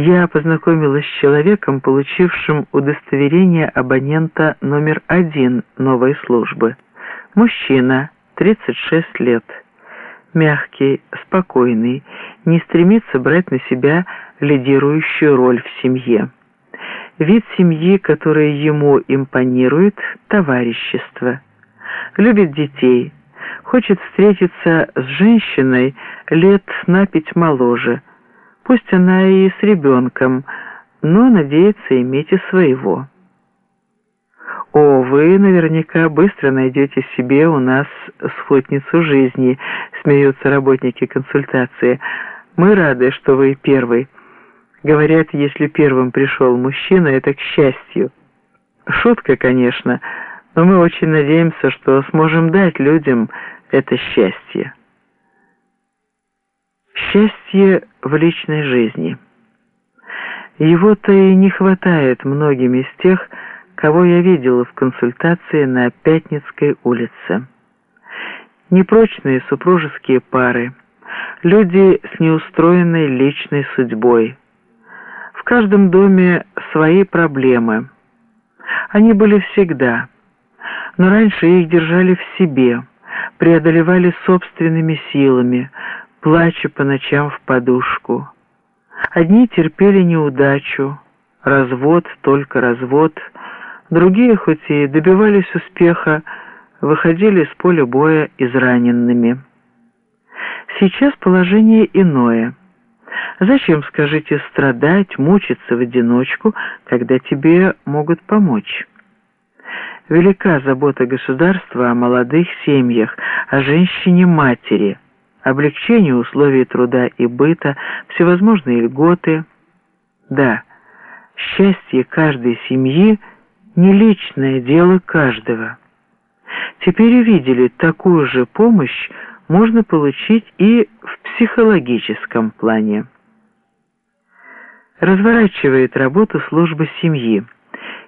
я познакомилась с человеком, получившим удостоверение абонента номер один новой службы. Мужчина, 36 лет. Мягкий, спокойный, не стремится брать на себя лидирующую роль в семье. Вид семьи, который ему импонирует – товарищество. Любит детей, хочет встретиться с женщиной лет на пять моложе – Пусть она и с ребенком, но надеется иметь и своего. «О, вы наверняка быстро найдете себе у нас спутницу жизни», — смеются работники консультации. «Мы рады, что вы первый. Говорят, если первым пришел мужчина, это к счастью. Шутка, конечно, но мы очень надеемся, что сможем дать людям это счастье». Счастье в личной жизни. Его-то и не хватает многим из тех, кого я видела в консультации на Пятницкой улице. Непрочные супружеские пары, люди с неустроенной личной судьбой. В каждом доме свои проблемы. Они были всегда, но раньше их держали в себе, преодолевали собственными силами, плача по ночам в подушку. Одни терпели неудачу, развод, только развод, другие, хоть и добивались успеха, выходили с поля боя израненными. Сейчас положение иное. Зачем, скажите, страдать, мучиться в одиночку, когда тебе могут помочь? Велика забота государства о молодых семьях, о женщине-матери – облегчение условий труда и быта, всевозможные льготы. Да, счастье каждой семьи – не личное дело каждого. Теперь увидели, такую же помощь можно получить и в психологическом плане. Разворачивает работу служба семьи.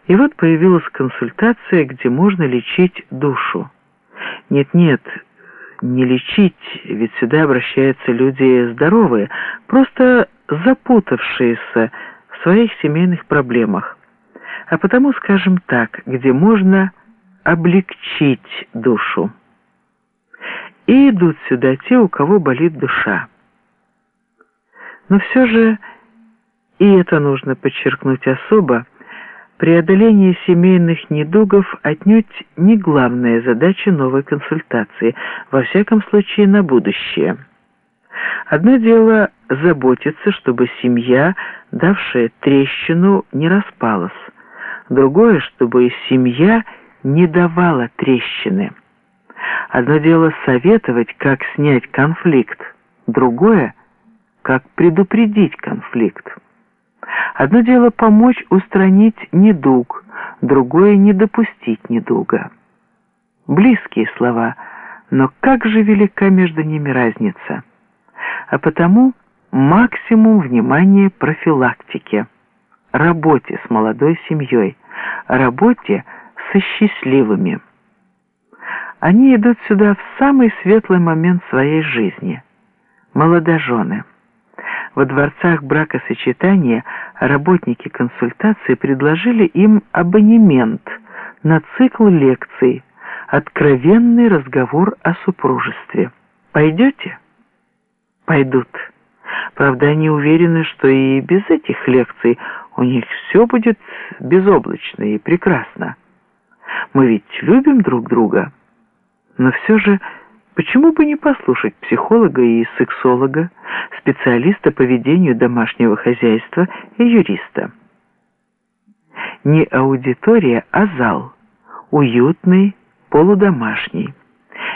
И вот появилась консультация, где можно лечить душу. Нет-нет, не лечить, ведь сюда обращаются люди здоровые, просто запутавшиеся в своих семейных проблемах. А потому, скажем так, где можно облегчить душу. И идут сюда те, у кого болит душа. Но все же, и это нужно подчеркнуть особо, Преодоление семейных недугов отнюдь не главная задача новой консультации, во всяком случае на будущее. Одно дело заботиться, чтобы семья, давшая трещину, не распалась. Другое, чтобы семья не давала трещины. Одно дело советовать, как снять конфликт, другое – как предупредить конфликт. Одно дело помочь устранить недуг, другое — не допустить недуга. Близкие слова, но как же велика между ними разница. А потому максимум внимания профилактике, работе с молодой семьей, работе со счастливыми. Они идут сюда в самый светлый момент своей жизни. Молодожены. Во дворцах бракосочетания работники консультации предложили им абонемент на цикл лекций «Откровенный разговор о супружестве». Пойдете? Пойдут. Правда, они уверены, что и без этих лекций у них все будет безоблачно и прекрасно. Мы ведь любим друг друга. Но все же Почему бы не послушать психолога и сексолога, специалиста по ведению домашнего хозяйства и юриста? Не аудитория, а зал. Уютный, полудомашний.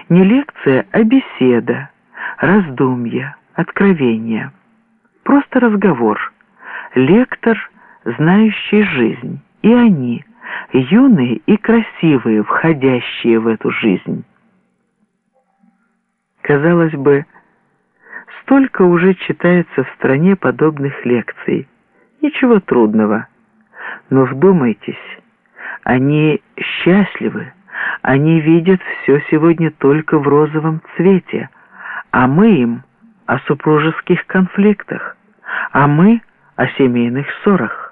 Не лекция, а беседа, раздумья, откровения. Просто разговор. Лектор, знающий жизнь. И они, юные и красивые, входящие в эту жизнь. Казалось бы, столько уже читается в стране подобных лекций. Ничего трудного. Но вдумайтесь, они счастливы, они видят все сегодня только в розовом цвете, а мы им о супружеских конфликтах, а мы о семейных ссорах.